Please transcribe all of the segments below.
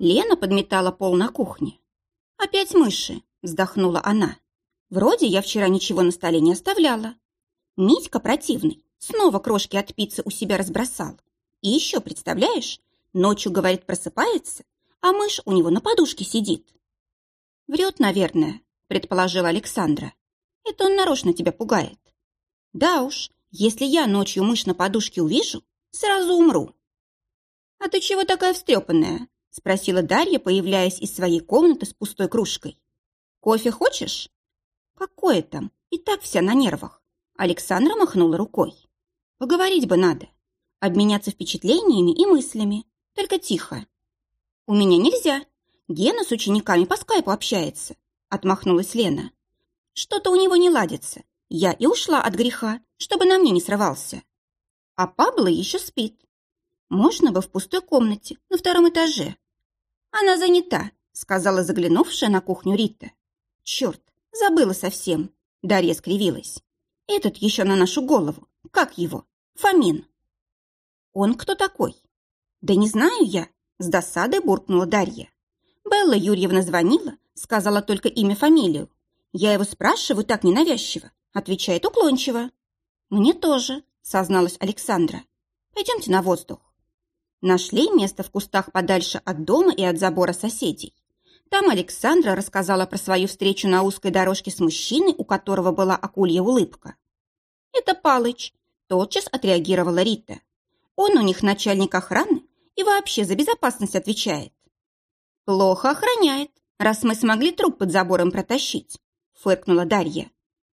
Лена подметала пол на кухне. «Опять мыши», — вздохнула она. «Вроде я вчера ничего на столе не оставляла. Митька противный, снова крошки от пиццы у себя разбросал. И еще, представляешь, ночью, говорит, просыпается, а мышь у него на подушке сидит». «Врет, наверное», — предположила Александра. «Это он нарочно тебя пугает». «Да уж, если я ночью мышь на подушке увижу, сразу умру». «А ты чего такая встрепанная?» — спросила Дарья, появляясь из своей комнаты с пустой кружкой. «Кофе хочешь?» «Какое там? И так вся на нервах». Александра махнула рукой. «Поговорить бы надо. Обменяться впечатлениями и мыслями. Только тихо». «У меня нельзя. Гена с учениками по скайпу общается», — отмахнулась Лена. «Что-то у него не ладится. Я и ушла от греха, чтобы на мне не срывался. А Пабло еще спит. Можно бы в пустой комнате на втором этаже. Она занята, сказала заглянувшая на кухню Рита. Черт, забыла совсем. Дарья скривилась. Этот еще на нашу голову. Как его? Фомин. Он кто такой? Да не знаю я, с досадой буркнула Дарья. Белла Юрьевна звонила, сказала только имя, фамилию. Я его спрашиваю так ненавязчиво, Отвечает уклончиво. «Мне тоже», — созналась Александра. «Пойдемте на воздух». Нашли место в кустах подальше от дома и от забора соседей. Там Александра рассказала про свою встречу на узкой дорожке с мужчиной, у которого была акулья улыбка. «Это Палыч», – тотчас отреагировала Рита. «Он у них начальник охраны и вообще за безопасность отвечает». «Плохо охраняет, раз мы смогли труп под забором протащить», – фыркнула Дарья.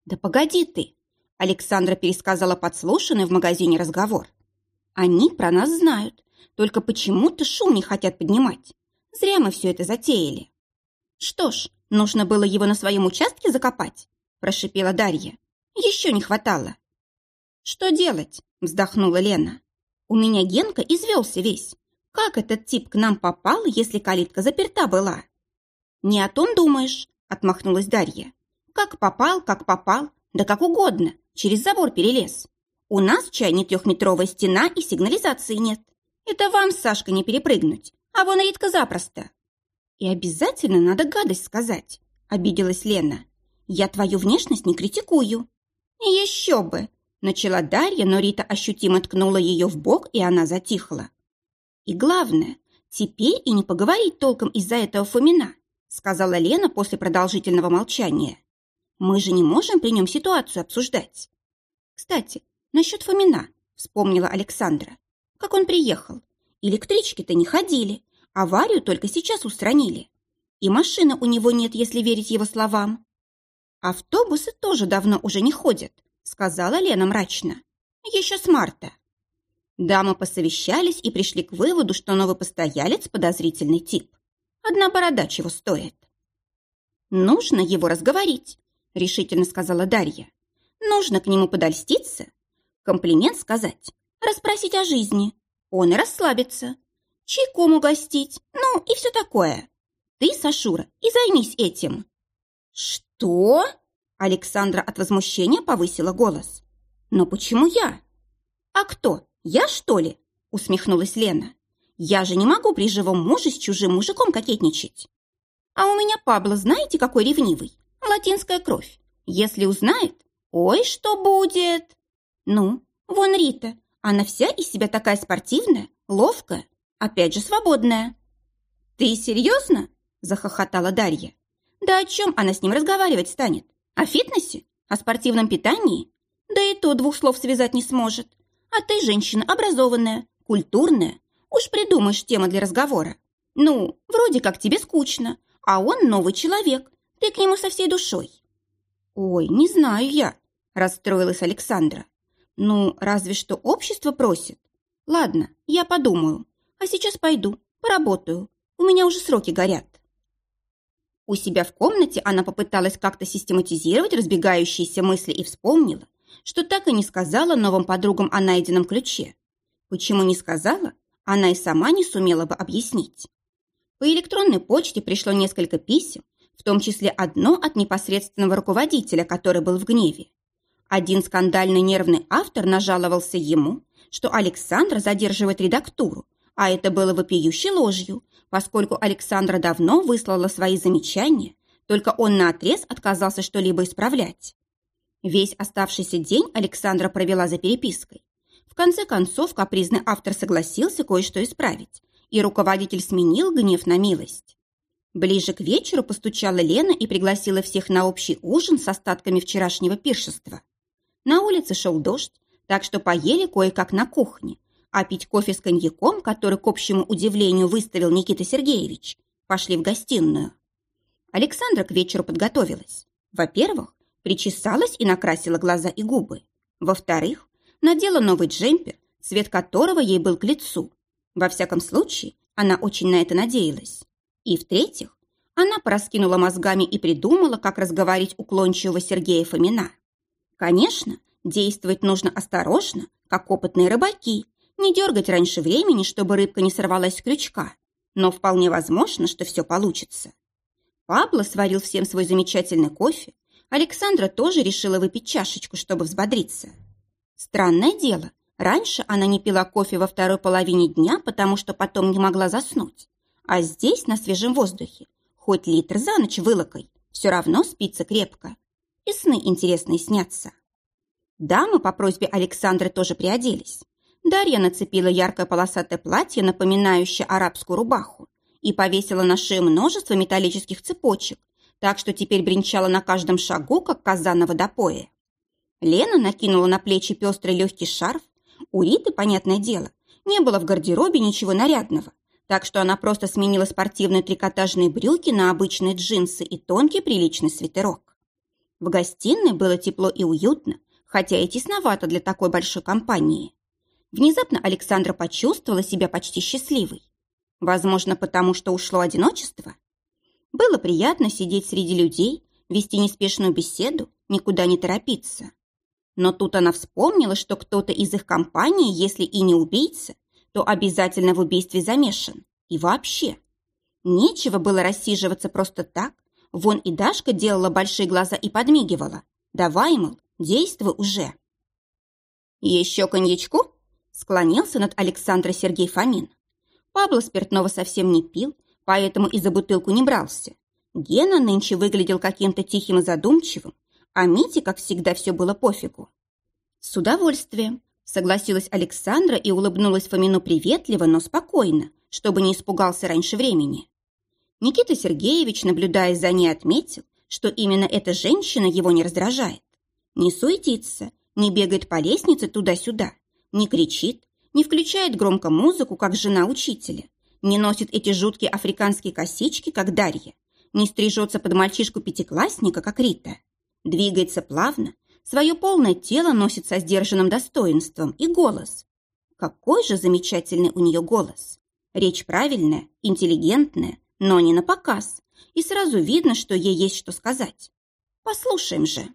«Да погоди ты!» Александра пересказала подслушанный в магазине разговор. «Они про нас знают, только почему-то шум не хотят поднимать. Зря мы все это затеяли». «Что ж, нужно было его на своем участке закопать?» прошипела Дарья. «Еще не хватало». «Что делать?» вздохнула Лена. «У меня Генка извелся весь. Как этот тип к нам попал, если калитка заперта была?» «Не о том думаешь», отмахнулась Дарья. Как попал, как попал, да как угодно, через забор перелез. У нас чай не трехметровая стена и сигнализации нет. Это вам, Сашка, не перепрыгнуть, а вон Ритка запросто. И обязательно надо гадость сказать, обиделась Лена. Я твою внешность не критикую. Еще бы, начала Дарья, но Рита ощутимо ткнула ее в бок, и она затихла. И главное, теперь и не поговорить толком из-за этого Фомина, сказала Лена после продолжительного молчания. Мы же не можем при нем ситуацию обсуждать. Кстати, насчет Фомина, вспомнила Александра. Как он приехал? Электрички-то не ходили, аварию только сейчас устранили. И машины у него нет, если верить его словам. Автобусы тоже давно уже не ходят, сказала Лена мрачно. Еще с марта. Дамы посовещались и пришли к выводу, что новый постоялец – подозрительный тип. Одна борода чего стоит. Нужно его разговорить, решительно сказала Дарья. Нужно к нему подольститься, комплимент сказать, расспросить о жизни. Он и расслабится. Чайком угостить, ну и все такое. Ты, Сашура, и займись этим. Что? Александра от возмущения повысила голос. Но почему я? А кто? Я, что ли? Усмехнулась Лена. Я же не могу при живом муже с чужим мужиком кокетничать. А у меня Пабло, знаете, какой ревнивый? латинская кровь. Если узнает, ой, что будет? Ну, вон Рита, она вся из себя такая спортивная, ловкая, опять же свободная. Ты серьезно? Захохотала Дарья. Да о чем она с ним разговаривать станет? О фитнесе? О спортивном питании? Да и то двух слов связать не сможет. А ты женщина образованная, культурная. Уж придумаешь темы для разговора. Ну, вроде как тебе скучно, а он новый человек, ты к нему со всей душой. Ой, не знаю я, расстроилась Александра. Ну, разве что общество просит. Ладно, я подумаю. А сейчас пойду, поработаю. У меня уже сроки горят. У себя в комнате она попыталась как-то систематизировать разбегающиеся мысли и вспомнила, что так и не сказала новым подругам о найденном ключе. Почему не сказала, она и сама не сумела бы объяснить. По электронной почте пришло несколько писем, в том числе одно от непосредственного руководителя, который был в гневе. Один скандальный нервный автор нажаловался ему, что Александра задерживает редактуру, А это было вопиющей ложью, поскольку Александра давно выслала свои замечания, только он наотрез отказался что-либо исправлять. Весь оставшийся день Александра провела за перепиской. В конце концов, капризный автор согласился кое-что исправить, и руководитель сменил гнев на милость. Ближе к вечеру постучала Лена и пригласила всех на общий ужин с остатками вчерашнего пиршества. На улице шел дождь, так что поели кое-как на кухне, а пить кофе с коньяком, который, к общему удивлению, выставил Никита Сергеевич, пошли в гостиную. Александра к вечеру подготовилась. Во-первых, причесалась и накрасила глаза и губы. Во-вторых, надела новый джемпер, цвет которого ей был к лицу. Во всяком случае, она очень на это надеялась. И в-третьих, она пораскинула мозгами и придумала, как разговорить уклончивого Сергея Фомина. Конечно, действовать нужно осторожно, как опытные рыбаки, не дергать раньше времени, чтобы рыбка не сорвалась с крючка, но вполне возможно, что все получится. Пабло сварил всем свой замечательный кофе, Александра тоже решила выпить чашечку, чтобы взбодриться. Странное дело, раньше она не пила кофе во второй половине дня, потому что потом не могла заснуть. А здесь, на свежем воздухе, хоть литр за ночь вылокой, все равно спится крепко. И сны интересные снятся. Дамы по просьбе Александры тоже приоделись. Дарья нацепила яркое полосатое платье, напоминающее арабскую рубаху, и повесила на шею множество металлических цепочек, так что теперь бренчала на каждом шагу, как коза на водопое. Лена накинула на плечи пестрый легкий шарф. У Риты, понятное дело, не было в гардеробе ничего нарядного, так что она просто сменила спортивные трикотажные брюки на обычные джинсы и тонкий приличный свитерок. В гостиной было тепло и уютно, хотя и тесновато для такой большой компании. Внезапно Александра почувствовала себя почти счастливой. Возможно, потому что ушло одиночество. Было приятно сидеть среди людей, вести неспешную беседу, никуда не торопиться. Но тут она вспомнила, что кто-то из их компании, если и не убийца, то обязательно в убийстве замешан. И вообще. Нечего было рассиживаться просто так. Вон и Дашка делала большие глаза и подмигивала. Давай, мол, действуй уже. Еще коньячку? Склонился над Александрой Сергей Фомин. Пабло спиртного совсем не пил, поэтому и за бутылку не брался. Гена нынче выглядел каким-то тихим и задумчивым, а Мите, как всегда, все было пофигу. С удовольствием, Согласилась Александра и улыбнулась Фомину приветливо, но спокойно, чтобы не испугался раньше времени. Никита Сергеевич, наблюдая за ней, отметил, что именно эта женщина его не раздражает. Не суетится, не бегает по лестнице туда-сюда, не кричит, не включает громко музыку, как жена учителя, не носит эти жуткие африканские косички, как Дарья, не стрижется под мальчишку-пятиклассника, как Рита. Двигается плавно, Свое полное тело носит со сдержанным достоинством и голос. Какой же замечательный у нее голос. Речь правильная, интеллигентная, но не на показ. И сразу видно, что ей есть что сказать. Послушаем же.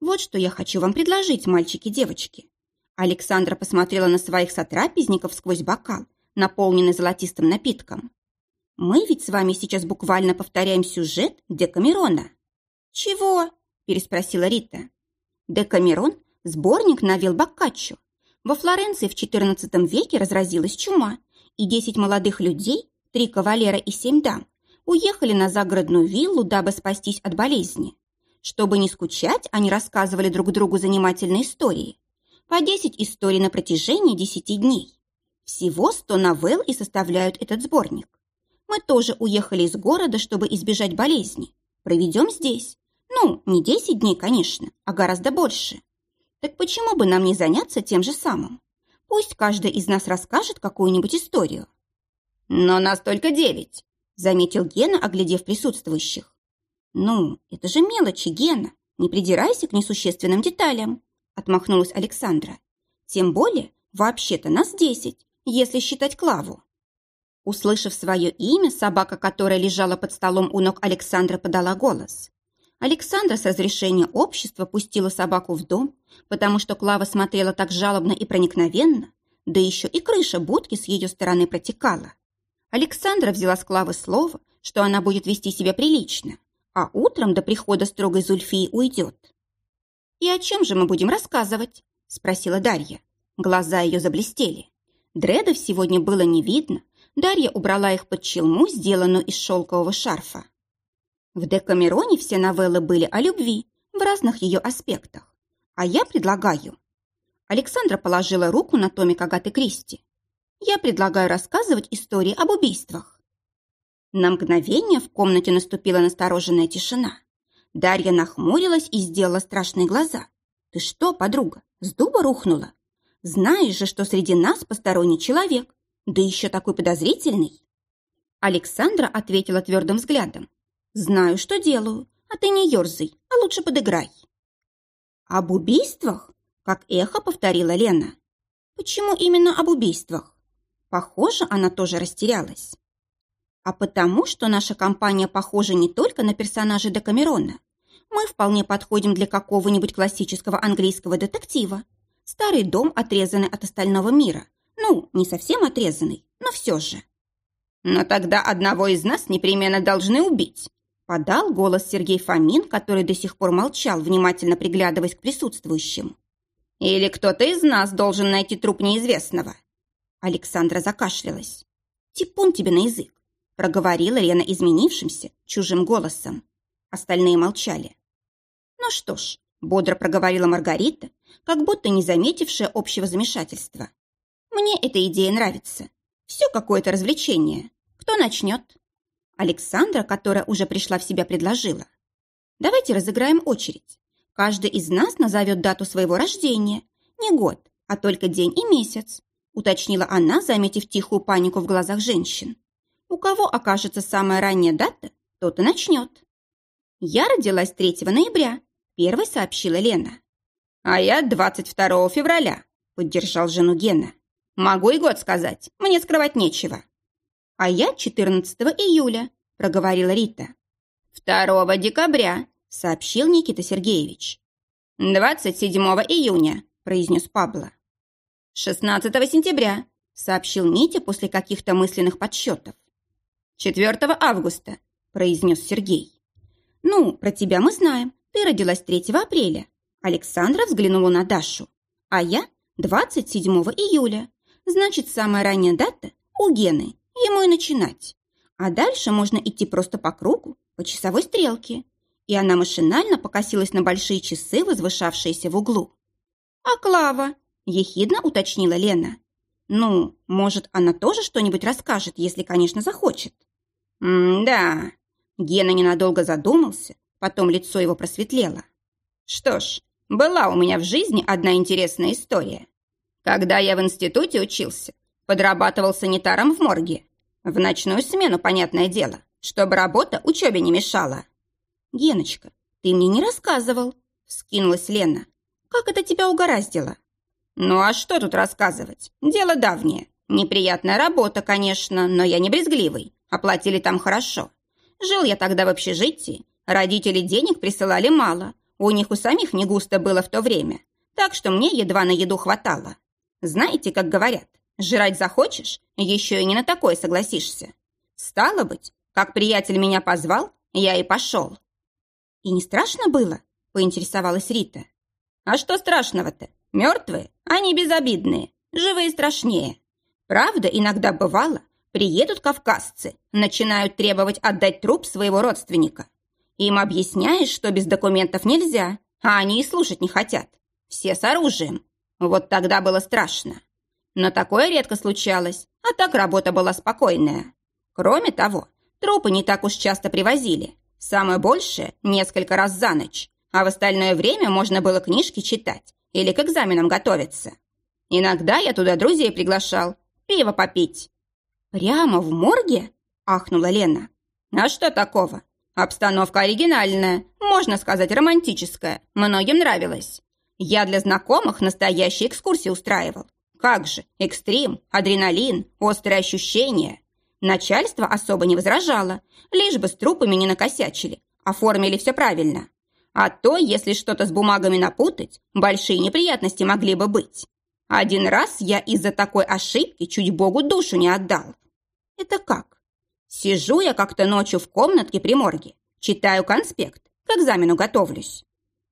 Вот что я хочу вам предложить, мальчики-девочки. Александра посмотрела на своих сотрапезников сквозь бокал, наполненный золотистым напитком. Мы ведь с вами сейчас буквально повторяем сюжет Декамерона. Чего? переспросила Рита. Декамерон – сборник новелл Боккаччо. Во Флоренции в XIV веке разразилась чума, и десять молодых людей, три кавалера и семь дам, уехали на загородную виллу, дабы спастись от болезни. Чтобы не скучать, они рассказывали друг другу занимательные истории. По десять историй на протяжении десяти дней. Всего сто новелл и составляют этот сборник. Мы тоже уехали из города, чтобы избежать болезни. Проведем здесь. Ну, не 10 дней, конечно, а гораздо больше. Так почему бы нам не заняться тем же самым? Пусть каждый из нас расскажет какую-нибудь историю. Но нас только девять, заметил Гена, оглядев присутствующих. Ну, это же мелочи, Гена. Не придирайся к несущественным деталям, отмахнулась Александра. Тем более, вообще-то нас десять, если считать Клаву. Услышав свое имя, собака, которая лежала под столом у ног Александра, подала голос. Александра с разрешения общества пустила собаку в дом, потому что Клава смотрела так жалобно и проникновенно, да еще и крыша будки с ее стороны протекала. Александра взяла с Клавы слово, что она будет вести себя прилично, а утром до прихода строгой Зульфии уйдет. «И о чем же мы будем рассказывать?» – спросила Дарья. Глаза ее заблестели. Дредов сегодня было не видно, Дарья убрала их под челму, сделанную из шелкового шарфа. В Декамероне все новеллы были о любви в разных ее аспектах. А я предлагаю... Александра положила руку на томик Агаты Кристи. Я предлагаю рассказывать истории об убийствах. На мгновение в комнате наступила настороженная тишина. Дарья нахмурилась и сделала страшные глаза. «Ты что, подруга, с дуба рухнула? Знаешь же, что среди нас посторонний человек, да еще такой подозрительный». Александра ответила твердым взглядом. «Знаю, что делаю, а ты не ерзай, а лучше подыграй». «Об убийствах?» как эхо повторила Лена. Почему именно об убийствах? Похоже, она тоже растерялась. А потому, что наша компания похожа не только на персонажей Декамерона. Мы вполне подходим для какого-нибудь классического английского детектива. Старый дом, отрезанный от остального мира. Ну, не совсем отрезанный, но все же. Но тогда одного из нас непременно должны убить, подал голос Сергей Фомин, который до сих пор молчал, внимательно приглядываясь к присутствующим. Или кто-то из нас должен найти труп неизвестного?» Александра закашлялась. «Типун тебе на язык!» проговорила Лена изменившимся, чужим голосом. Остальные молчали. «Ну что ж», — бодро проговорила Маргарита, как будто не заметившая общего замешательства. «Мне эта идея нравится. Все какое-то развлечение. Кто начнет?» Александра, которая уже пришла в себя, предложила. «Давайте разыграем очередь. Каждый из нас назовет дату своего рождения. Не год, а только день и месяц», уточнила она, заметив тихую панику в глазах женщин. «У кого окажется самая ранняя дата, тот и начнет». «Я родилась 3 ноября», первой сообщила Лена. «А я 22 февраля», поддержал жену Гена. «Могу и год сказать, мне скрывать нечего». «А я 14 июля», проговорила Рита. «2 декабря», сообщил Никита Сергеевич. «27 июня», – произнес Пабло. «16 сентября», – сообщил Митя после каких-то мысленных подсчетов. «4 августа», – произнес Сергей. «Ну, про тебя мы знаем. Ты родилась 3 апреля». Александра взглянула на Дашу. «А я 27 июля. Значит, самая ранняя дата у Гены. Ему и начинать. А дальше можно идти просто по кругу, по часовой стрелке и она машинально покосилась на большие часы, возвышавшиеся в углу. «А Клава?» – ехидно уточнила Лена. «Ну, может, она тоже что-нибудь расскажет, если, конечно, захочет». «М-да». Гена ненадолго задумался, потом лицо его просветлело. «Что ж, была у меня в жизни одна интересная история. Когда я в институте учился, подрабатывал санитаром в морге. В ночную смену, понятное дело, чтобы работа учебе не мешала. «Геночка, ты мне не рассказывал», — скинулась Лена. «Как это тебя угораздило?» «Ну а что тут рассказывать? Дело давнее. Неприятная работа, конечно, но я не брезгливый. Оплатили там хорошо. Жил я тогда в общежитии. Родители денег присылали мало. У них у самих не густо было в то время. Так что мне едва на еду хватало. Знаете, как говорят, жрать захочешь, еще и не на такое согласишься. Стало быть, как приятель меня позвал, я и пошел. «И не страшно было?» – поинтересовалась Рита. «А что страшного-то? Мертвые? Они безобидные. Живые страшнее. Правда, иногда бывало, приедут кавказцы, начинают требовать отдать труп своего родственника. Им объясняешь, что без документов нельзя, а они и слушать не хотят. Все с оружием. Вот тогда было страшно. Но такое редко случалось, а так работа была спокойная. Кроме того, трупы не так уж часто привозили, Самое большее – несколько раз за ночь, а в остальное время можно было книжки читать или к экзаменам готовиться. Иногда я туда друзей приглашал, пиво попить. «Прямо в морге?» – ахнула Лена. «А что такого? Обстановка оригинальная, можно сказать, романтическая. Многим нравилось. Я для знакомых настоящие экскурсии устраивал. Как же, экстрим, адреналин, острые ощущения. Начальство особо не возражало, лишь бы с трупами не накосячили, оформили все правильно. А то, если что-то с бумагами напутать, большие неприятности могли бы быть. Один раз я из-за такой ошибки чуть Богу душу не отдал. Это как? Сижу я как-то ночью в комнатке при морге, читаю конспект, к экзамену готовлюсь.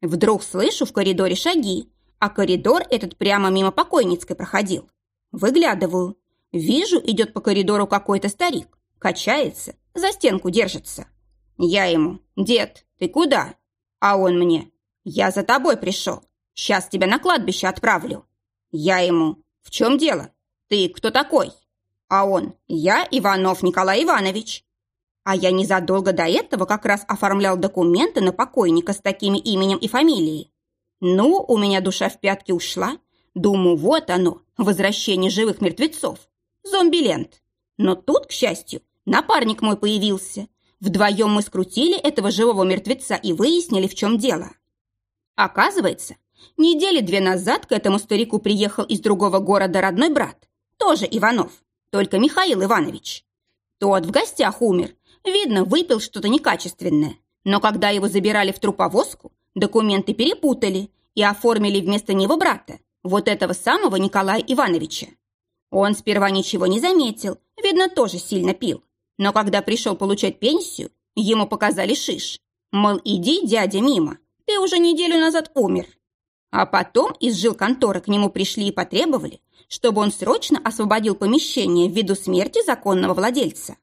Вдруг слышу в коридоре шаги, а коридор этот прямо мимо покойницкой проходил. Выглядываю. Вижу, идет по коридору какой-то старик. Качается, за стенку держится. Я ему, дед, ты куда? А он мне, я за тобой пришел. Сейчас тебя на кладбище отправлю. Я ему, в чем дело? Ты кто такой? А он, я Иванов Николай Иванович. А я незадолго до этого как раз оформлял документы на покойника с такими именем и фамилией. Ну, у меня душа в пятки ушла. Думаю, вот оно, возвращение живых мертвецов. Зомби-лент. Но тут, к счастью, напарник мой появился. Вдвоем мы скрутили этого живого мертвеца и выяснили, в чем дело. Оказывается, недели две назад к этому старику приехал из другого города родной брат, тоже Иванов, только Михаил Иванович. Тот в гостях умер, Видно, выпил что-то некачественное. Но когда его забирали в труповозку, документы перепутали и оформили вместо него брата, вот этого самого Николая Ивановича. Он сперва ничего не заметил, видно, тоже сильно пил. Но когда пришел получать пенсию, ему показали шиш. Мол, иди, дядя, мимо, ты уже неделю назад умер. А потом из жилконторы к нему пришли и потребовали, чтобы он срочно освободил помещение ввиду смерти законного владельца.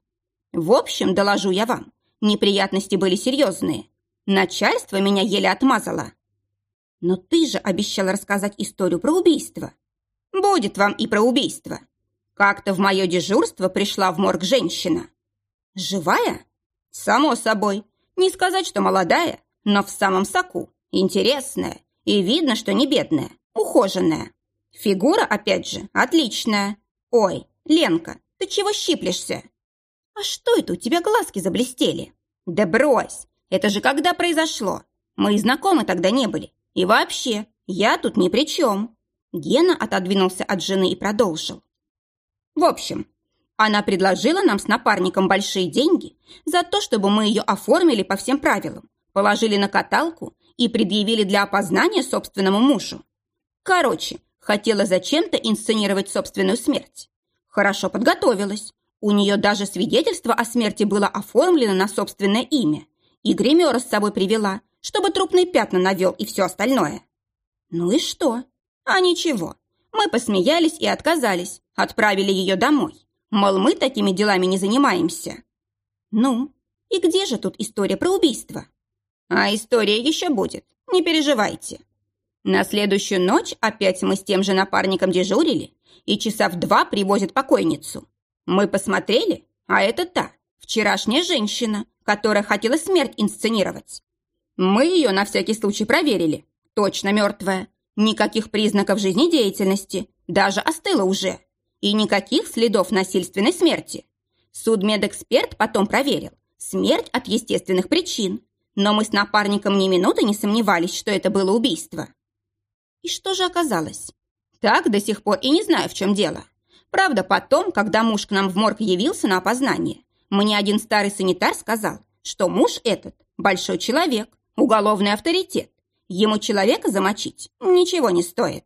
В общем, доложу я вам, неприятности были серьезные. Начальство меня еле отмазало. Но ты же обещал рассказать историю про убийство. Будет вам и про убийство. Как-то в мое дежурство пришла в морг женщина. Живая? Само собой. Не сказать, что молодая, но в самом соку. Интересная. И видно, что не бедная, ухоженная. Фигура, опять же, отличная. Ой, Ленка, ты чего щиплешься? «А что это у тебя глазки заблестели?» «Да брось! Это же когда произошло? Мы и знакомы тогда не были. И вообще, я тут ни при чем!» Гена отодвинулся от жены и продолжил. «В общем, она предложила нам с напарником большие деньги за то, чтобы мы ее оформили по всем правилам, положили на каталку и предъявили для опознания собственному мужу. Короче, хотела зачем-то инсценировать собственную смерть. Хорошо подготовилась, у нее даже свидетельство о смерти было оформлено на собственное имя. И гримера с собой привела, чтобы трупные пятна навел и все остальное. Ну и что? А ничего. Мы посмеялись и отказались, отправили ее домой. Мол, мы такими делами не занимаемся. Ну, и где же тут история про убийство? А история еще будет, не переживайте. На следующую ночь опять мы с тем же напарником дежурили, и часа в два привозят покойницу. Мы посмотрели, а это та, вчерашняя женщина, которая хотела смерть инсценировать. Мы ее на всякий случай проверили. Точно мертвая. Никаких признаков жизнедеятельности. Даже остыла уже. И никаких следов насильственной смерти. Судмедэксперт потом проверил. Смерть от естественных причин. Но мы с напарником ни минуты не сомневались, что это было убийство. И что же оказалось? Так до сих пор и не знаю, в чем дело. Правда, потом, когда муж к нам в морг явился на опознание, мне один старый санитар сказал, что муж этот – большой человек, уголовный авторитет. Ему человека замочить ничего не стоит.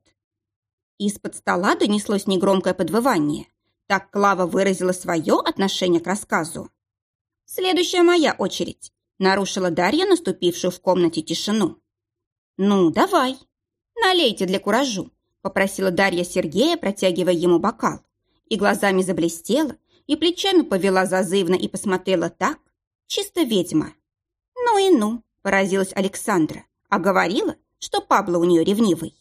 Из-под стола донеслось негромкое подвывание. Так Клава выразила свое отношение к рассказу. «Следующая моя очередь», – нарушила Дарья наступившую в комнате тишину. «Ну, давай. Налейте для куражу», – попросила Дарья Сергея, протягивая ему бокал и глазами заблестела, и плечами повела зазывно и посмотрела так, чисто ведьма. «Ну и ну», – поразилась Александра, а говорила, что Пабло у нее ревнивый.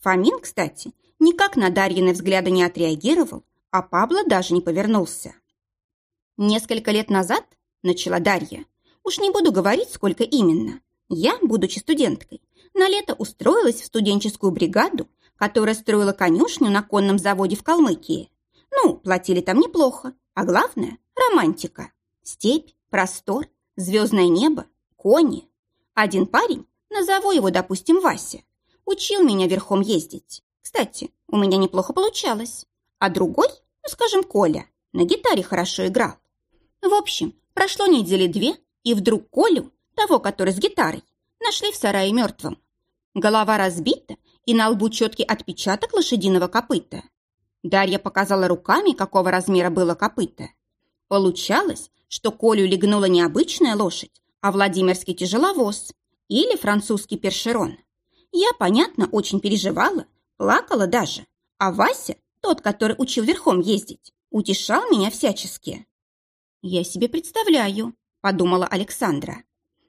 Фомин, кстати, никак на Дарьины взгляды не отреагировал, а Пабло даже не повернулся. «Несколько лет назад», – начала Дарья, – «уж не буду говорить, сколько именно, я, будучи студенткой, на лето устроилась в студенческую бригаду, которая строила конюшню на конном заводе в Калмыкии. Ну, платили там неплохо, а главное – романтика. Степь, простор, звездное небо, кони. Один парень, назову его, допустим, Вася, учил меня верхом ездить. Кстати, у меня неплохо получалось. А другой, ну, скажем, Коля, на гитаре хорошо играл. В общем, прошло недели две, и вдруг Колю, того, который с гитарой, нашли в сарае мертвым. Голова разбита, и на лбу четкий отпечаток лошадиного копыта. Дарья показала руками, какого размера было копыто. Получалось, что Колю легнула не обычная лошадь, а Владимирский тяжеловоз или французский першерон. Я, понятно, очень переживала, плакала даже, а Вася, тот, который учил верхом ездить, утешал меня всячески. «Я себе представляю», — подумала Александра.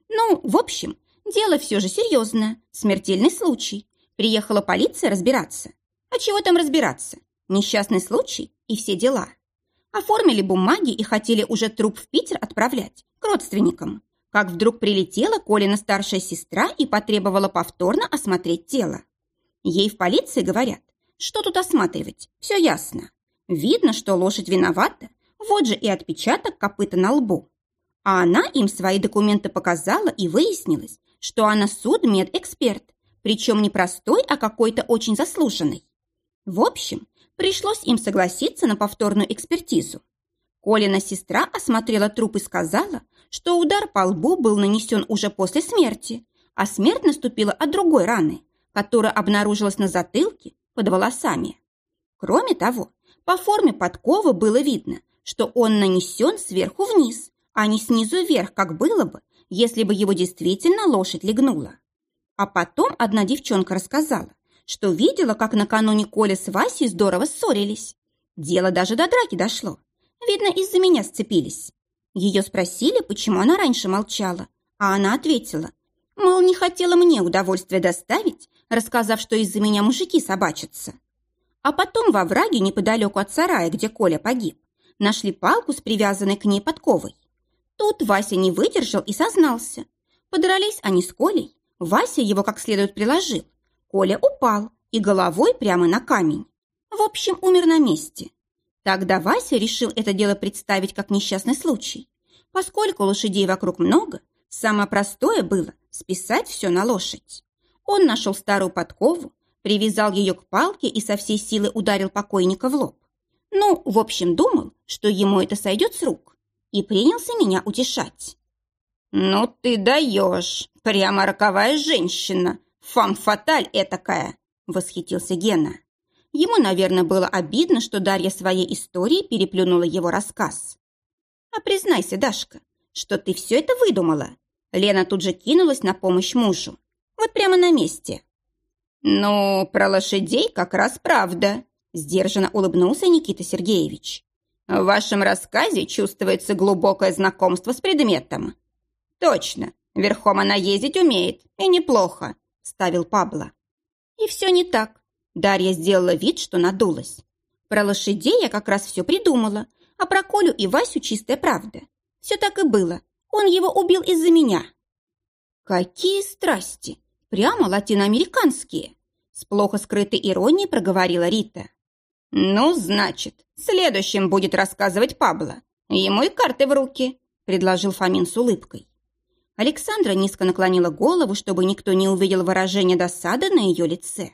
«Ну, в общем, дело все же серьезное, смертельный случай. Приехала полиция разбираться. А чего там разбираться? Несчастный случай и все дела. Оформили бумаги и хотели уже труп в Питер отправлять, к родственникам. Как вдруг прилетела Колина старшая сестра и потребовала повторно осмотреть тело. Ей в полиции говорят, что тут осматривать, все ясно. Видно, что лошадь виновата, вот же и отпечаток копыта на лбу. А она им свои документы показала и выяснилось, что она судмедэксперт, причем не простой, а какой-то очень заслуженный. В общем, пришлось им согласиться на повторную экспертизу. Колина сестра осмотрела труп и сказала, что удар по лбу был нанесен уже после смерти, а смерть наступила от другой раны, которая обнаружилась на затылке под волосами. Кроме того, по форме подковы было видно, что он нанесен сверху вниз, а не снизу вверх, как было бы, если бы его действительно лошадь легнула. А потом одна девчонка рассказала, что видела, как накануне Коля с Васей здорово ссорились. Дело даже до драки дошло. Видно, из-за меня сцепились. Ее спросили, почему она раньше молчала, а она ответила, мол, не хотела мне удовольствие доставить, рассказав, что из-за меня мужики собачатся. А потом во враге неподалеку от сарая, где Коля погиб, нашли палку с привязанной к ней подковой. Тут Вася не выдержал и сознался. Подрались они с Колей, Вася его как следует приложил. Коля упал и головой прямо на камень. В общем, умер на месте. Тогда Вася решил это дело представить как несчастный случай. Поскольку лошадей вокруг много, самое простое было списать все на лошадь. Он нашел старую подкову, привязал ее к палке и со всей силы ударил покойника в лоб. Ну, в общем, думал, что ему это сойдет с рук, и принялся меня утешать. «Ну ты даешь! Прямо роковая женщина! Фам-фаталь этакая!» — восхитился Гена. Ему, наверное, было обидно, что Дарья своей историей переплюнула его рассказ. «А признайся, Дашка, что ты все это выдумала?» Лена тут же кинулась на помощь мужу. Вот прямо на месте. «Ну, про лошадей как раз правда», – сдержанно улыбнулся Никита Сергеевич. «В вашем рассказе чувствуется глубокое знакомство с предметом». «Точно, верхом она ездить умеет, и неплохо», – ставил Пабло. «И все не так. Дарья сделала вид, что надулась. Про лошадей я как раз все придумала, а про Колю и Васю чистая правда. Все так и было. Он его убил из-за меня. Какие страсти! Прямо латиноамериканские! С плохо скрытой иронией проговорила Рита. «Ну, значит, следующим будет рассказывать Пабло. Ему и карты в руки», — предложил Фомин с улыбкой. Александра низко наклонила голову, чтобы никто не увидел выражение досады на ее лице.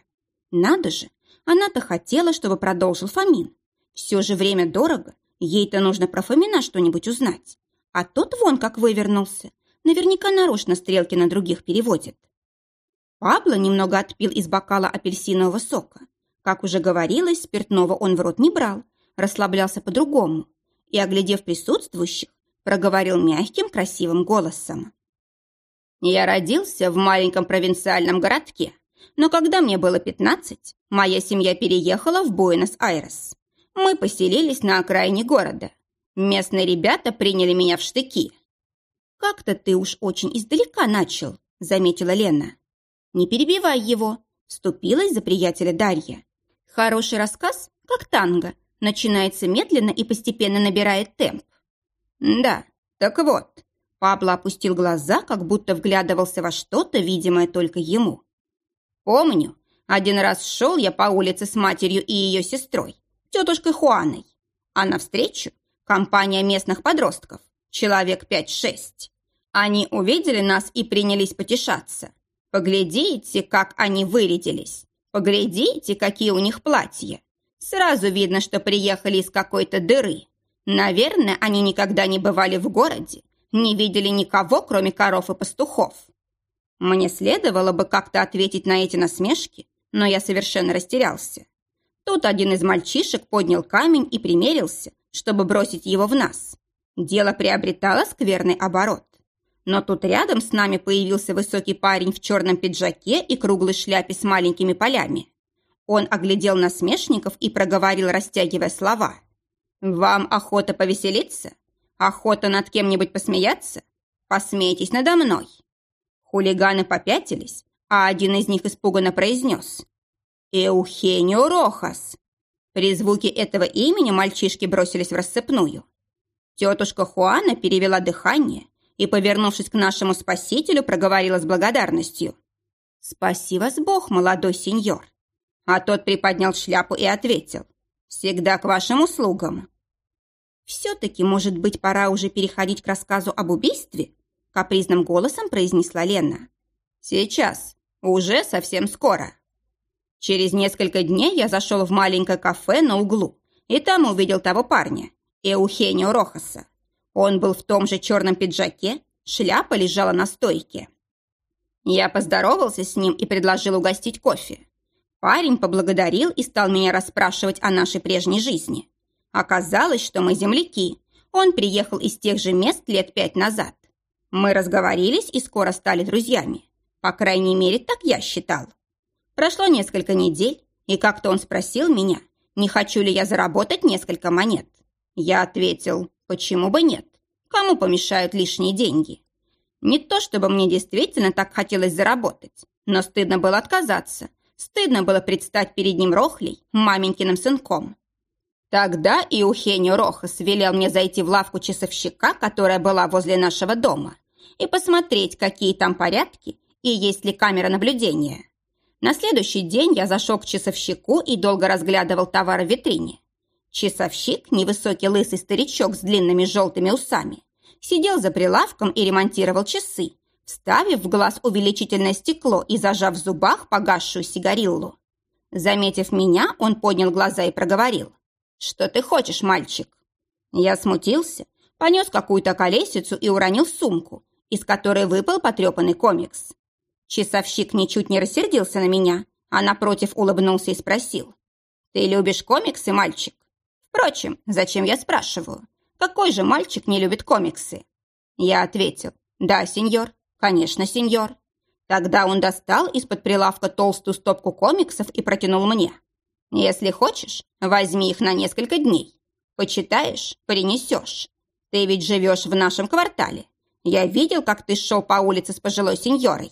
Надо же, она-то хотела, чтобы продолжил Фомин. Все же время дорого, ей-то нужно про Фомина что-нибудь узнать. А тот вон как вывернулся. Наверняка нарочно стрелки на других переводит. Пабло немного отпил из бокала апельсинового сока. Как уже говорилось, спиртного он в рот не брал, расслаблялся по-другому и, оглядев присутствующих, проговорил мягким, красивым голосом. «Я родился в маленьком провинциальном городке, но когда мне было 15, моя семья переехала в Буэнос-Айрес. Мы поселились на окраине города. Местные ребята приняли меня в штыки. «Как-то ты уж очень издалека начал», — заметила Лена. «Не перебивай его», — вступилась за приятеля Дарья. «Хороший рассказ, как танго, начинается медленно и постепенно набирает темп». «Да, так вот». Пабло опустил глаза, как будто вглядывался во что-то, видимое только ему. Помню, один раз шел я по улице с матерью и ее сестрой, тетушкой Хуаной. А навстречу компания местных подростков, человек пять-шесть. Они увидели нас и принялись потешаться. Поглядите, как они вырядились. Поглядите, какие у них платья. Сразу видно, что приехали из какой-то дыры. Наверное, они никогда не бывали в городе, не видели никого, кроме коров и пастухов. Мне следовало бы как-то ответить на эти насмешки, но я совершенно растерялся. Тут один из мальчишек поднял камень и примерился, чтобы бросить его в нас. Дело приобретало скверный оборот. Но тут рядом с нами появился высокий парень в черном пиджаке и круглой шляпе с маленькими полями. Он оглядел насмешников и проговорил, растягивая слова. «Вам охота повеселиться? Охота над кем-нибудь посмеяться? Посмейтесь надо мной!» Хулиганы попятились, а один из них испуганно произнес. «Эухенио Рохас!» При звуке этого имени мальчишки бросились в рассыпную. Тетушка Хуана перевела дыхание и, повернувшись к нашему спасителю, проговорила с благодарностью. «Спаси вас Бог, молодой сеньор!» А тот приподнял шляпу и ответил. «Всегда к вашим услугам». «Все-таки, может быть, пора уже переходить к рассказу об убийстве?» Капризным голосом произнесла Лена. «Сейчас. Уже совсем скоро». Через несколько дней я зашел в маленькое кафе на углу и там увидел того парня, Эухенио Рохаса. Он был в том же черном пиджаке, шляпа лежала на стойке. Я поздоровался с ним и предложил угостить кофе. Парень поблагодарил и стал меня расспрашивать о нашей прежней жизни. Оказалось, что мы земляки. Он приехал из тех же мест лет пять назад. Мы разговорились и скоро стали друзьями. По крайней мере, так я считал. Прошло несколько недель, и как-то он спросил меня, не хочу ли я заработать несколько монет. Я ответил, почему бы нет? Кому помешают лишние деньги? Не то, чтобы мне действительно так хотелось заработать, но стыдно было отказаться. Стыдно было предстать перед ним Рохлей, маменькиным сынком. Тогда и Ухенio Рохас велел мне зайти в лавку часовщика, которая была возле нашего дома, и посмотреть, какие там порядки и есть ли камера наблюдения. На следующий день я зашел к часовщику и долго разглядывал товар в витрине. Часовщик, невысокий лысый старичок с длинными желтыми усами, сидел за прилавком и ремонтировал часы, вставив в глаз увеличительное стекло и зажав в зубах погасшую сигариллу. Заметив меня, он поднял глаза и проговорил. «Что ты хочешь, мальчик?» Я смутился, понес какую-то колесицу и уронил сумку, из которой выпал потрепанный комикс. Часовщик ничуть не рассердился на меня, а напротив улыбнулся и спросил. «Ты любишь комиксы, мальчик?» Впрочем, зачем я спрашиваю? Какой же мальчик не любит комиксы? Я ответил, да, сеньор, конечно, сеньор. Тогда он достал из-под прилавка толстую стопку комиксов и протянул мне. Если хочешь, возьми их на несколько дней. Почитаешь, принесешь. Ты ведь живешь в нашем квартале. Я видел, как ты шел по улице с пожилой сеньорой.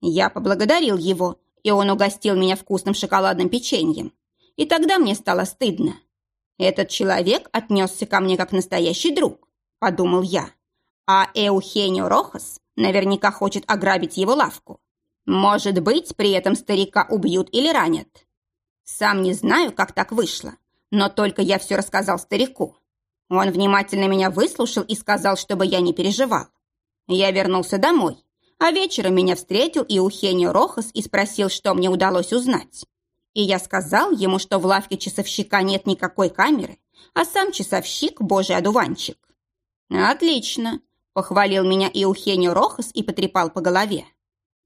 Я поблагодарил его, и он угостил меня вкусным шоколадным печеньем. И тогда мне стало стыдно. Этот человек отнесся ко мне как настоящий друг, подумал я. А Эухенио Рохас наверняка хочет ограбить его лавку. Может быть, при этом старика убьют или ранят. Сам не знаю, как так вышло, но только я все рассказал старику. Он внимательно меня выслушал и сказал, чтобы я не переживал. Я вернулся домой, а вечером меня встретил Иухенио Рохас и спросил, что мне удалось узнать. И я сказал ему, что в лавке часовщика нет никакой камеры, а сам часовщик – божий одуванчик. «Отлично!» – похвалил меня Иухенио Рохас и потрепал по голове.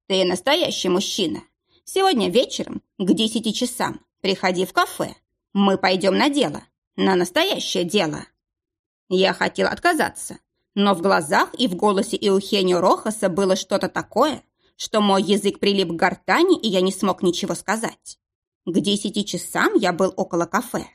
«Ты настоящий мужчина. Сегодня вечером к десяти часам приходи в кафе. Мы пойдем на дело, на настоящее дело». Я хотел отказаться, но в глазах и в голосе Иухенио Рохаса было что-то такое, что мой язык прилип к гортани, и я не смог ничего сказать. К десяти часам я был около кафе.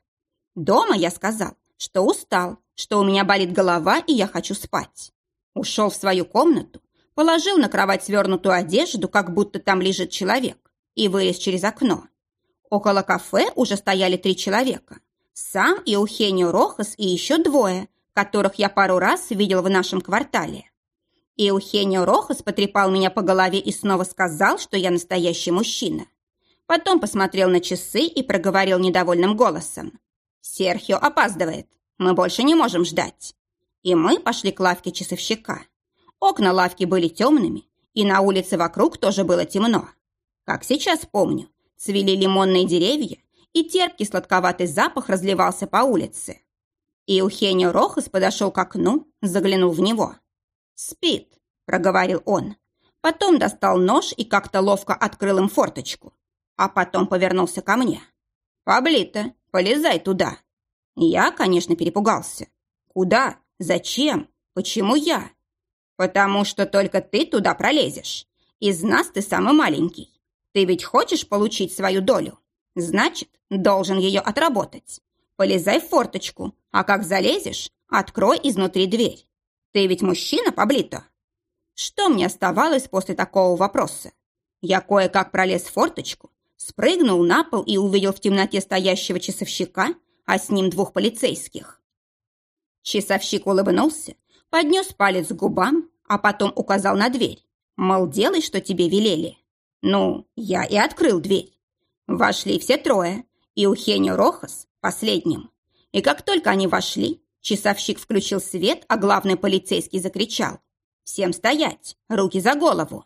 Дома я сказал, что устал, что у меня болит голова и я хочу спать. Ушел в свою комнату, положил на кровать свернутую одежду, как будто там лежит человек, и вылез через окно. Около кафе уже стояли три человека. Сам и Ухенио Рохас и еще двое, которых я пару раз видел в нашем квартале. И Ухенио Рохас потрепал меня по голове и снова сказал, что я настоящий мужчина. Потом посмотрел на часы и проговорил недовольным голосом. «Серхио опаздывает. Мы больше не можем ждать». И мы пошли к лавке часовщика. Окна лавки были темными, и на улице вокруг тоже было темно. Как сейчас помню, цвели лимонные деревья, и терпкий сладковатый запах разливался по улице. И Ухенио Рохас подошел к окну, заглянул в него. «Спит», — проговорил он. Потом достал нож и как-то ловко открыл им форточку а потом повернулся ко мне. «Паблито, полезай туда». Я, конечно, перепугался. «Куда? Зачем? Почему я?» «Потому что только ты туда пролезешь. Из нас ты самый маленький. Ты ведь хочешь получить свою долю? Значит, должен ее отработать. Полезай в форточку, а как залезешь, открой изнутри дверь. Ты ведь мужчина, Паблито? Что мне оставалось после такого вопроса? Я кое-как пролез в форточку, спрыгнул на пол и увидел в темноте стоящего часовщика, а с ним двух полицейских. Часовщик улыбнулся, поднес палец к губам, а потом указал на дверь. Мол, делай, что тебе велели. Ну, я и открыл дверь. Вошли все трое, и Ухенio Рохас последним. И как только они вошли, часовщик включил свет, а главный полицейский закричал. «Всем стоять! Руки за голову!»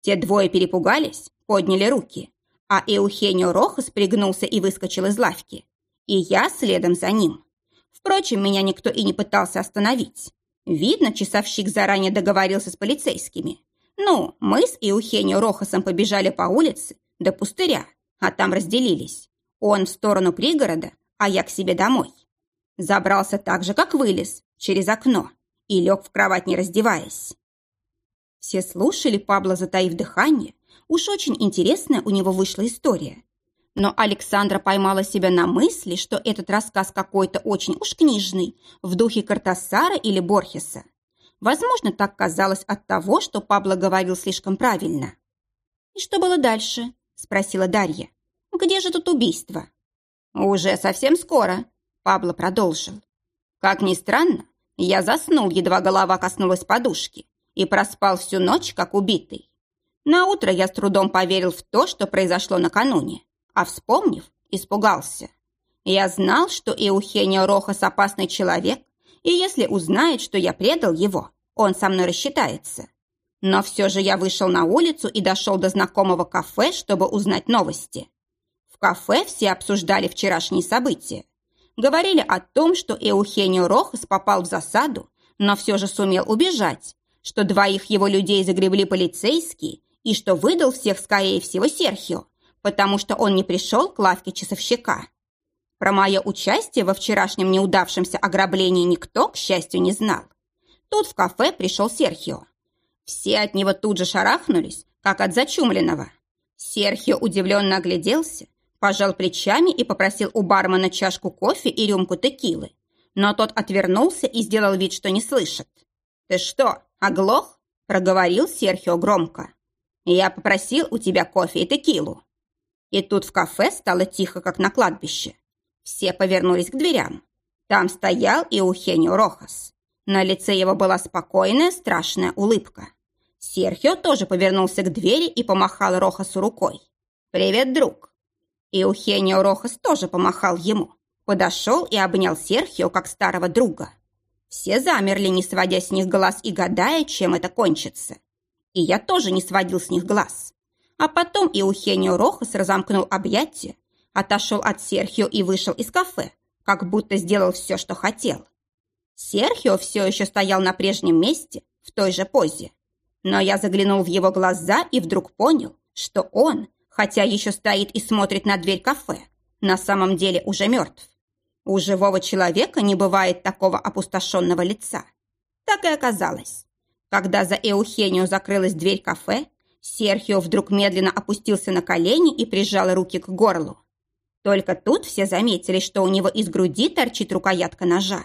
Те двое перепугались, подняли руки, а Эухенио Рохас пригнулся и выскочил из лавки. И я следом за ним. Впрочем, меня никто и не пытался остановить. Видно, часовщик заранее договорился с полицейскими. Ну, мы с Иухенио Рохасом побежали по улице до пустыря, а там разделились. Он в сторону пригорода, а я к себе домой. Забрался так же, как вылез, через окно, и лег в кровать, не раздеваясь. Все слушали Пабло, затаив дыхание. Уж очень интересная у него вышла история. Но Александра поймала себя на мысли, что этот рассказ какой-то очень уж книжный, в духе Картасара или Борхеса. Возможно, так казалось от того, что Пабло говорил слишком правильно. «И что было дальше?» – спросила Дарья. «Где же тут убийство?» «Уже совсем скоро», – Пабло продолжил. «Как ни странно, я заснул, едва голова коснулась подушки, и проспал всю ночь, как убитый. На утро я с трудом поверил в то, что произошло накануне а вспомнив, испугался. Я знал, что Эухенио Рохас опасный человек, и если узнает, что я предал его, он со мной рассчитается. Но все же я вышел на улицу и дошел до знакомого кафе, чтобы узнать новости. В кафе все обсуждали вчерашние события. Говорили о том, что Эухенио Рохас попал в засаду, но все же сумел убежать, что двоих его людей загребли полицейские и что выдал всех, скорее всего, Серхио, потому что он не пришел к лавке часовщика. Про мое участие во вчерашнем неудавшемся ограблении никто, к счастью, не знал. Тут в кафе пришел Серхио. Все от него тут же шарахнулись, как от зачумленного. Серхио удивленно огляделся, пожал плечами и попросил у бармена чашку кофе и рюмку текилы. Но тот отвернулся и сделал вид, что не слышит. «Ты что, оглох?» – проговорил Серхио громко. «Я попросил у тебя кофе и текилу». И тут в кафе стало тихо, как на кладбище. Все повернулись к дверям. Там стоял и Ухенио Рохас. На лице его была спокойная, страшная улыбка. Серхио тоже повернулся к двери и помахал Рохасу рукой. «Привет, друг!» И Ухенио Рохас тоже помахал ему. Подошел и обнял Серхио как старого друга. Все замерли, не сводя с них глаз и гадая, чем это кончится. И я тоже не сводил с них глаз. А потом Иухенио Рохас разомкнул объятия, отошел от Серхио и вышел из кафе, как будто сделал все, что хотел. Серхио все еще стоял на прежнем месте, в той же позе. Но я заглянул в его глаза и вдруг понял, что он, хотя еще стоит и смотрит на дверь кафе, на самом деле уже мертв. У живого человека не бывает такого опустошенного лица. Так и оказалось. Когда за Эухенио закрылась дверь кафе, Серхио вдруг медленно опустился на колени и прижал руки к горлу. Только тут все заметили, что у него из груди торчит рукоятка ножа.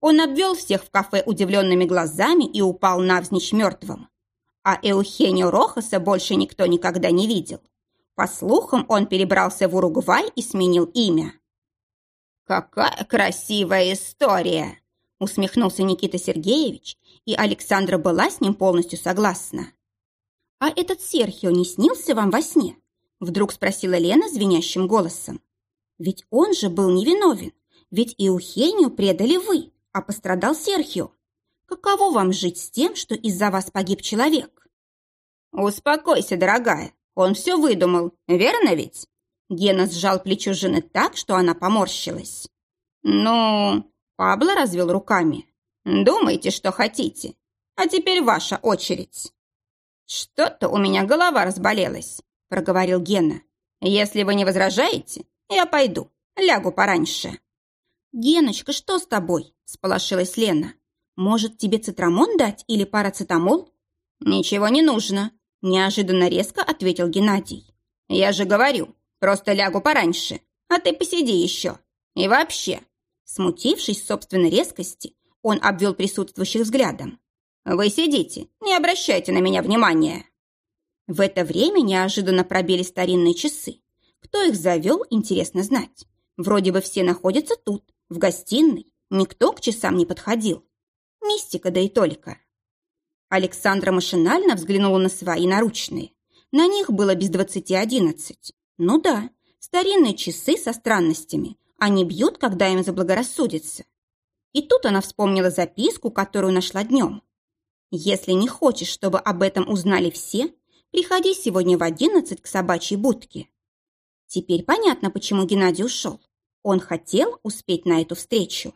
Он обвел всех в кафе удивленными глазами и упал навзничь мертвым. А Эухенио Рохаса больше никто никогда не видел. По слухам, он перебрался в Уругвай и сменил имя. «Какая красивая история!» усмехнулся Никита Сергеевич, и Александра была с ним полностью согласна. «А этот Серхио не снился вам во сне?» Вдруг спросила Лена звенящим голосом. «Ведь он же был невиновен. Ведь и Ухению предали вы, а пострадал Серхио. Каково вам жить с тем, что из-за вас погиб человек?» «Успокойся, дорогая. Он все выдумал, верно ведь?» Гена сжал плечо жены так, что она поморщилась. «Ну...» Пабло развел руками. «Думайте, что хотите. А теперь ваша очередь». «Что-то у меня голова разболелась», — проговорил Гена. «Если вы не возражаете, я пойду, лягу пораньше». «Геночка, что с тобой?» — сполошилась Лена. «Может, тебе цитрамон дать или парацетамол?» «Ничего не нужно», — неожиданно резко ответил Геннадий. «Я же говорю, Просто лягу пораньше, а ты посиди еще. И вообще...» Смутившись собственной резкости, он обвел присутствующих взглядом. «Вы сидите, не обращайте на меня внимания». В это время неожиданно пробили старинные часы. Кто их завел, интересно знать. Вроде бы все находятся тут, в гостиной, никто к часам не подходил. Мистика, да и только. Александра машинально взглянула на свои наручные. На них было без двадцати одиннадцать. Ну да, старинные часы со странностями. Они бьют, когда им заблагорассудится. И тут она вспомнила записку, которую нашла днем. «Если не хочешь, чтобы об этом узнали все, приходи сегодня в одиннадцать к собачьей будке». Теперь понятно, почему Геннадий ушел. Он хотел успеть на эту встречу.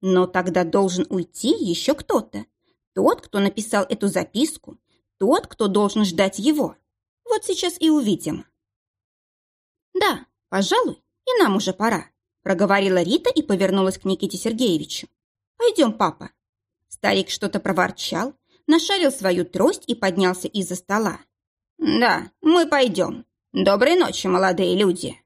Но тогда должен уйти еще кто-то. Тот, кто написал эту записку, тот, кто должен ждать его. Вот сейчас и увидим. Да, пожалуй, и нам уже пора, проговорила Рита и повернулась к Никите Сергеевичу. Пойдем, папа. Старик что-то проворчал, нашарил свою трость и поднялся из-за стола. Да, мы пойдем. Доброй ночи, молодые люди.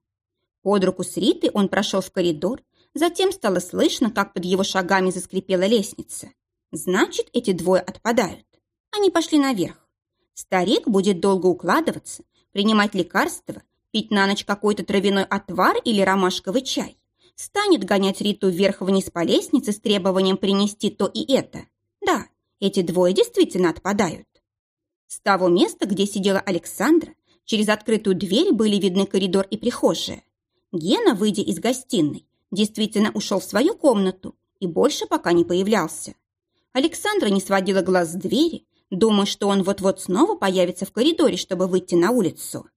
Под руку с Ритой он прошел в коридор, затем стало слышно, как под его шагами заскрипела лестница. Значит, эти двое отпадают. Они пошли наверх. Старик будет долго укладываться, принимать лекарства, пить на ночь какой-то травяной отвар или ромашковый чай. Станет гонять Риту вверх-вниз по лестнице с требованием принести то и это. Да, эти двое действительно отпадают. С того места, где сидела Александра, через открытую дверь были видны коридор и прихожая. Гена, выйдя из гостиной, действительно ушел в свою комнату и больше пока не появлялся. Александра не сводила глаз с двери, думая, что он вот-вот снова появится в коридоре, чтобы выйти на улицу.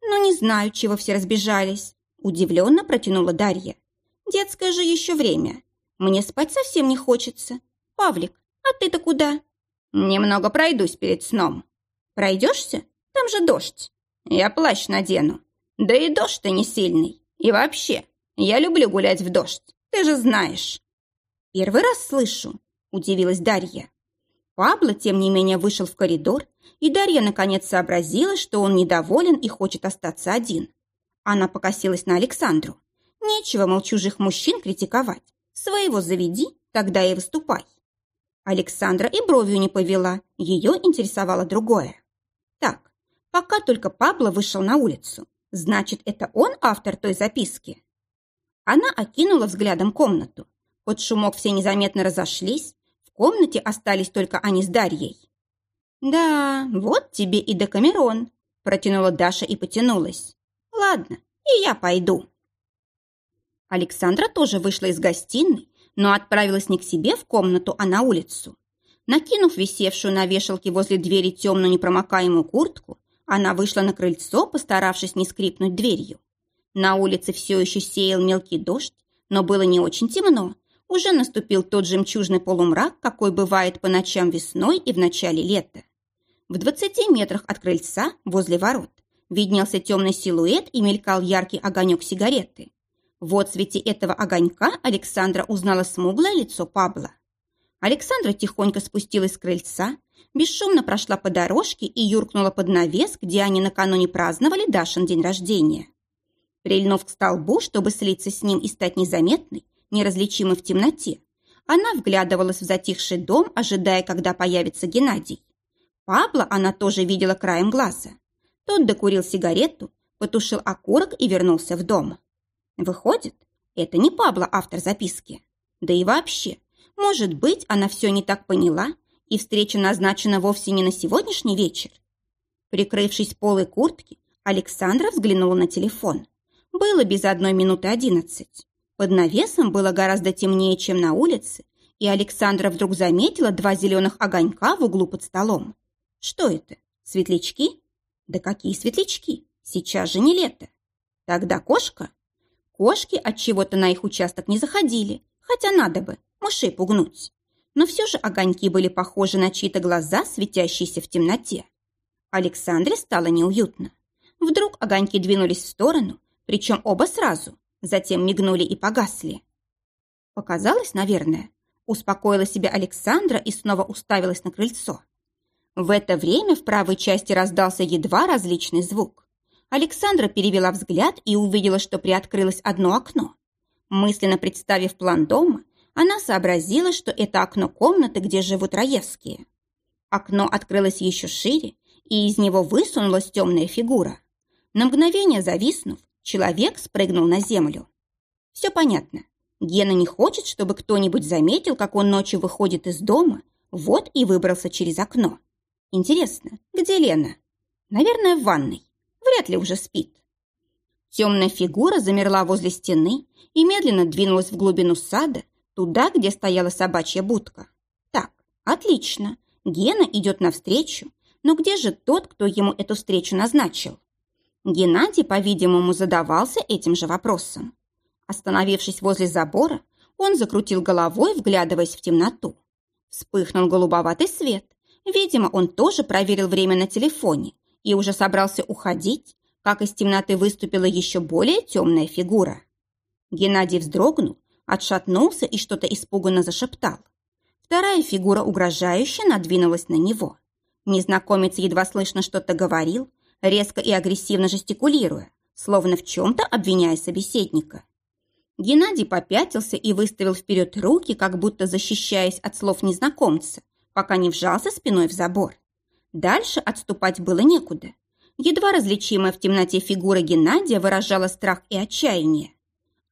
«Ну, не знаю, чего все разбежались», – удивленно протянула Дарья. «Детское же еще время. Мне спать совсем не хочется. Павлик, а ты-то куда?» «Немного пройдусь перед сном». «Пройдешься? Там же дождь. Я плащ надену. Да и дождь-то не сильный. И вообще, я люблю гулять в дождь, ты же знаешь». «Первый раз слышу», – удивилась Дарья. Пабло, тем не менее, вышел в коридор, и Дарья наконец сообразила, что он недоволен и хочет остаться один. Она покосилась на Александру. Нечего, мол, чужих мужчин критиковать. Своего заведи, тогда и выступай. Александра и бровью не повела, ее интересовало другое. Так, пока только Пабло вышел на улицу, значит, это он автор той записки? Она окинула взглядом комнату. Под шумок все незаметно разошлись, в комнате остались только они с Дарьей. «Да, вот тебе и Декамерон», – протянула Даша и потянулась. «Ладно, и я пойду». Александра тоже вышла из гостиной, но отправилась не к себе в комнату, а на улицу. Накинув висевшую на вешалке возле двери темную непромокаемую куртку, она вышла на крыльцо, постаравшись не скрипнуть дверью. На улице все еще сеял мелкий дождь, но было не очень темно, уже наступил тот жемчужный полумрак, какой бывает по ночам весной и в начале лета. В двадцати метрах от крыльца, возле ворот, виднелся темный силуэт и мелькал яркий огонек сигареты. В отсвете этого огонька Александра узнала смуглое лицо Пабла. Александра тихонько спустилась с крыльца, бесшумно прошла по дорожке и юркнула под навес, где они накануне праздновали Дашин день рождения. Прильнув к столбу, чтобы слиться с ним и стать незаметной, неразличимой в темноте. Она вглядывалась в затихший дом, ожидая, когда появится Геннадий. Пабло она тоже видела краем глаза. Тот докурил сигарету, потушил окурок и вернулся в дом. Выходит, это не Пабло автор записки. Да и вообще, может быть, она все не так поняла, и встреча назначена вовсе не на сегодняшний вечер. Прикрывшись полой куртки, Александра взглянула на телефон. Было без одной минуты одиннадцать. Под навесом было гораздо темнее, чем на улице, и Александра вдруг заметила два зеленых огонька в углу под столом. Что это? Светлячки? Да какие светлячки? Сейчас же не лето. Тогда кошка? Кошки от чего-то на их участок не заходили, хотя надо бы, мышей пугнуть. Но все же огоньки были похожи на чьи-то глаза, светящиеся в темноте. Александре стало неуютно. Вдруг огоньки двинулись в сторону, причем оба сразу, затем мигнули и погасли. Показалось, наверное, успокоила себя Александра и снова уставилась на крыльцо. В это время в правой части раздался едва различный звук. Александра перевела взгляд и увидела, что приоткрылось одно окно. Мысленно представив план дома, она сообразила, что это окно комнаты, где живут Раевские. Окно открылось еще шире, и из него высунулась темная фигура. На мгновение зависнув, человек спрыгнул на землю. Все понятно. Гена не хочет, чтобы кто-нибудь заметил, как он ночью выходит из дома, вот и выбрался через окно. Интересно, где Лена? Наверное, в ванной. Вряд ли уже спит. Темная фигура замерла возле стены и медленно двинулась в глубину сада, туда, где стояла собачья будка. Так, отлично. Гена идет навстречу, но где же тот, кто ему эту встречу назначил? Геннадий, по-видимому, задавался этим же вопросом. Остановившись возле забора, он закрутил головой, вглядываясь в темноту. Вспыхнул голубоватый свет. Видимо, он тоже проверил время на телефоне и уже собрался уходить, как из темноты выступила еще более темная фигура. Геннадий вздрогнул, отшатнулся и что-то испуганно зашептал. Вторая фигура угрожающе надвинулась на него. Незнакомец едва слышно что-то говорил, резко и агрессивно жестикулируя, словно в чем-то обвиняя собеседника. Геннадий попятился и выставил вперед руки, как будто защищаясь от слов незнакомца, пока не вжался спиной в забор. Дальше отступать было некуда. Едва различимая в темноте фигура Геннадия выражала страх и отчаяние.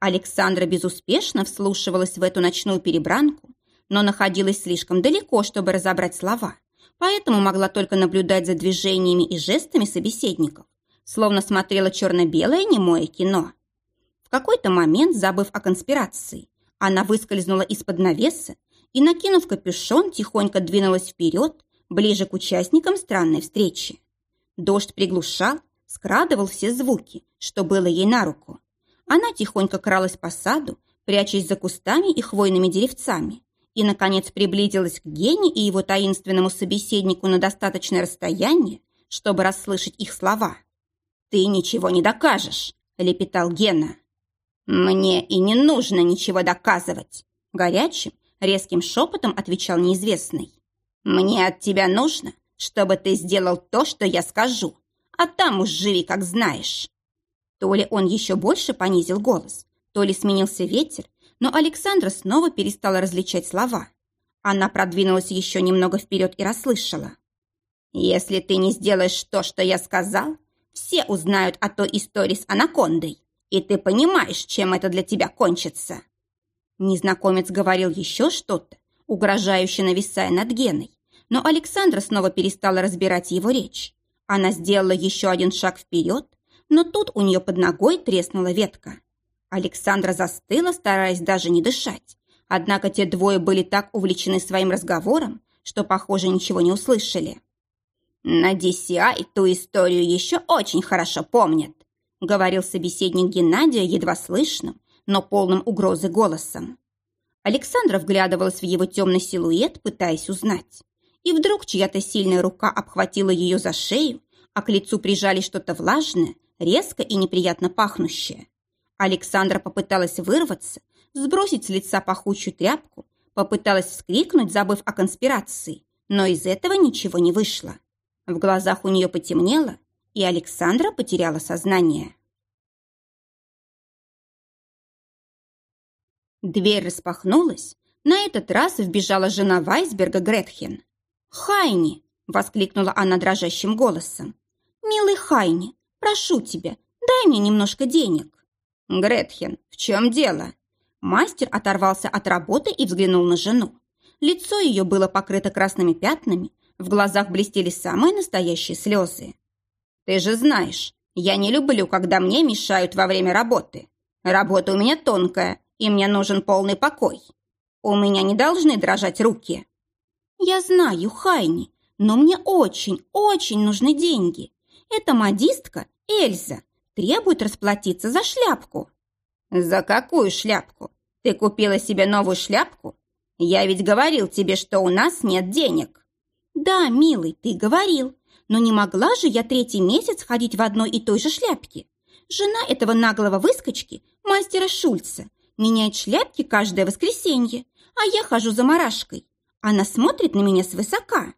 Александра безуспешно вслушивалась в эту ночную перебранку, но находилась слишком далеко, чтобы разобрать слова поэтому могла только наблюдать за движениями и жестами собеседников, словно смотрела черно-белое немое кино. В какой-то момент, забыв о конспирации, она выскользнула из-под навеса и, накинув капюшон, тихонько двинулась вперед, ближе к участникам странной встречи. Дождь приглушал, скрадывал все звуки, что было ей на руку. Она тихонько кралась по саду, прячась за кустами и хвойными деревцами, и, наконец, приблизилась к Гене и его таинственному собеседнику на достаточное расстояние, чтобы расслышать их слова. «Ты ничего не докажешь», — лепетал Гена. «Мне и не нужно ничего доказывать», — горячим, резким шепотом отвечал неизвестный. «Мне от тебя нужно, чтобы ты сделал то, что я скажу, а там уж живи, как знаешь». То ли он еще больше понизил голос, то ли сменился ветер, но Александра снова перестала различать слова. Она продвинулась еще немного вперед и расслышала. «Если ты не сделаешь то, что я сказал, все узнают о той истории с анакондой, и ты понимаешь, чем это для тебя кончится». Незнакомец говорил еще что-то, угрожающе нависая над Геной, но Александра снова перестала разбирать его речь. Она сделала еще один шаг вперед, но тут у нее под ногой треснула ветка. Александра застыла, стараясь даже не дышать. Однако те двое были так увлечены своим разговором, что, похоже, ничего не услышали. «На DCI ту историю еще очень хорошо помнят», говорил собеседник Геннадия едва слышным, но полным угрозы голосом. Александра вглядывалась в его темный силуэт, пытаясь узнать. И вдруг чья-то сильная рука обхватила ее за шею, а к лицу прижали что-то влажное, резко и неприятно пахнущее. Александра попыталась вырваться, сбросить с лица пахучую тряпку, попыталась вскрикнуть, забыв о конспирации, но из этого ничего не вышло. В глазах у нее потемнело, и Александра потеряла сознание. Дверь распахнулась. На этот раз вбежала жена Вайсберга Гретхен. «Хайни!» – воскликнула она дрожащим голосом. «Милый Хайни, прошу тебя, дай мне немножко денег». «Гретхен, в чем дело?» Мастер оторвался от работы и взглянул на жену. Лицо ее было покрыто красными пятнами, в глазах блестели самые настоящие слезы. «Ты же знаешь, я не люблю, когда мне мешают во время работы. Работа у меня тонкая, и мне нужен полный покой. У меня не должны дрожать руки». «Я знаю, Хайни, но мне очень, очень нужны деньги. Это модистка Эльза требует расплатиться за шляпку». «За какую шляпку? Ты купила себе новую шляпку? Я ведь говорил тебе, что у нас нет денег». «Да, милый, ты говорил, но не могла же я третий месяц ходить в одной и той же шляпке. Жена этого наглого выскочки, мастера Шульца, меняет шляпки каждое воскресенье, а я хожу за марашкой. Она смотрит на меня свысока.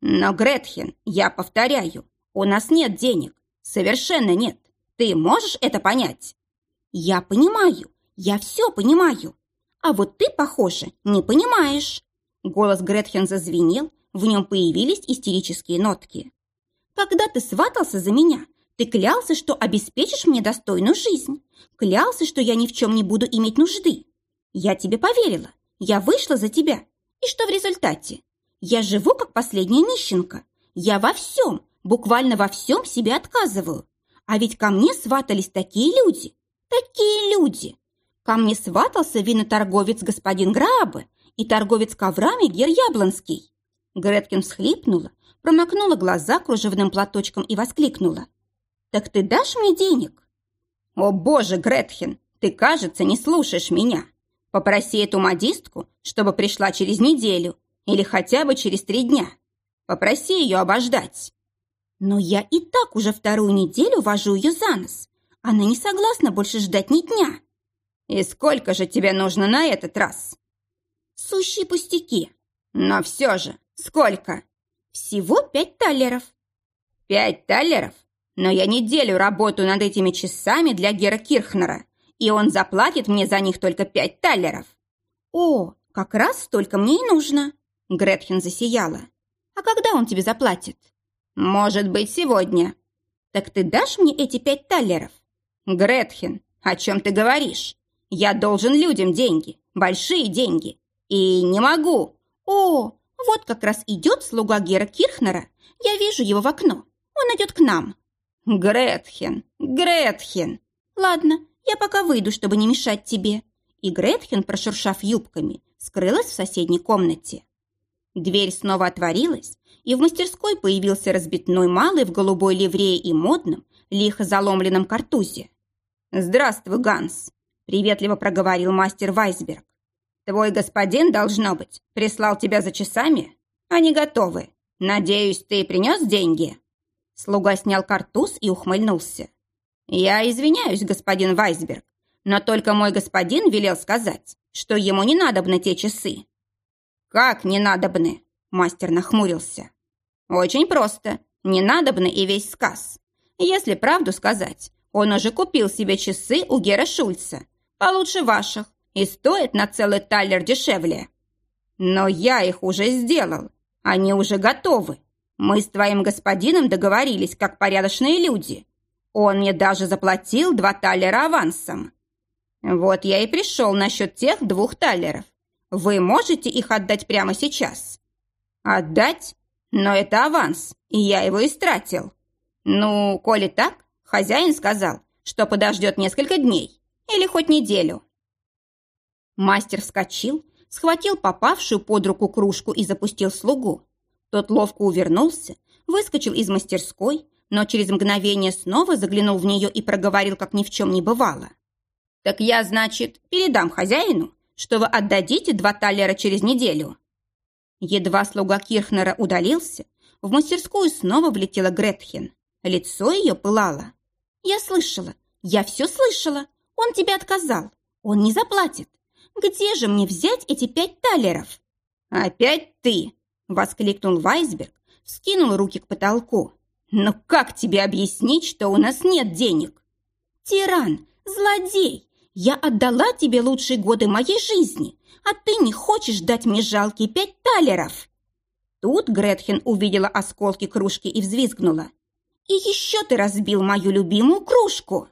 Но, Гретхен, я повторяю, у нас нет денег. Совершенно нет. Ты можешь это понять? Я понимаю, я все понимаю. А вот ты, похоже, не понимаешь. Голос Гретхен зазвенел, в нем появились истерические нотки. Когда ты сватался за меня, ты клялся, что обеспечишь мне достойную жизнь. Клялся, что я ни в чем не буду иметь нужды. Я тебе поверила. Я вышла за тебя. И что в результате? Я живу, как последняя нищенка. Я во всем, буквально во всем себе отказываю. А ведь ко мне сватались такие люди. Такие люди. Ко мне сватался виноторговец господин Грабе и торговец коврами Гер Яблонский. Греткин всхлипнула, промокнула глаза кружевным платочком и воскликнула. «Так ты дашь мне денег?» «О боже, Гретхен, ты, кажется, не слушаешь меня. Попроси эту модистку, чтобы пришла через неделю или хотя бы через три дня. Попроси ее обождать». «Но я и так уже вторую неделю вожу ее за нос. Она не согласна больше ждать ни дня». «И сколько же тебе нужно на этот раз?» «Сущие пустяки». «Но все же, сколько?» «Всего пять талеров». «Пять талеров? Но я неделю работаю над этими часами для Гера Кирхнера, и он заплатит мне за них только пять талеров». «О, как раз столько мне и нужно!» Гретхен засияла. «А когда он тебе заплатит?» «Может быть, сегодня». «Так ты дашь мне эти пять талеров?» «Гретхен, о чем ты говоришь? Я должен людям деньги, большие деньги. И не могу». «О, вот как раз идет слуга Гера Кирхнера. Я вижу его в окно. Он идет к нам». «Гретхен, Гретхен!» «Ладно, я пока выйду, чтобы не мешать тебе». И Гретхен, прошуршав юбками, скрылась в соседней комнате. Дверь снова отворилась, и в мастерской появился разбитной малый в голубой ливрее и модном, лихо заломленном картузе. «Здравствуй, Ганс!» – приветливо проговорил мастер Вайсберг. «Твой господин, должно быть, прислал тебя за часами? Они готовы. Надеюсь, ты принес деньги?» Слуга снял картуз и ухмыльнулся. «Я извиняюсь, господин Вайсберг, но только мой господин велел сказать, что ему не надобны те часы». «Как не надобны?» – мастер нахмурился. «Очень просто. Не надобны и весь сказ. Если правду сказать, он уже купил себе часы у Гера Шульца, получше ваших, и стоит на целый таллер дешевле. Но я их уже сделал, они уже готовы, мы с твоим господином договорились, как порядочные люди. Он мне даже заплатил два талера авансом. Вот я и пришел насчет тех двух талеров. Вы можете их отдать прямо сейчас? Отдать? Но это аванс, и я его истратил. Ну, коли так, хозяин сказал, что подождет несколько дней или хоть неделю. Мастер вскочил, схватил попавшую под руку кружку и запустил слугу. Тот ловко увернулся, выскочил из мастерской, но через мгновение снова заглянул в нее и проговорил, как ни в чем не бывало. «Так я, значит, передам хозяину, что вы отдадите два талера через неделю». Едва слуга Кирхнера удалился, в мастерскую снова влетела Гретхен. Лицо ее пылало. «Я слышала, я все слышала. Он тебе отказал. Он не заплатит. Где же мне взять эти пять талеров?» «Опять ты!» – воскликнул Вайсберг, скинул руки к потолку. «Но как тебе объяснить, что у нас нет денег?» «Тиран! Злодей! Я отдала тебе лучшие годы моей жизни, а ты не хочешь дать мне жалкие пять талеров!» Тут Гретхен увидела осколки кружки и взвизгнула. «И еще ты разбил мою любимую кружку!»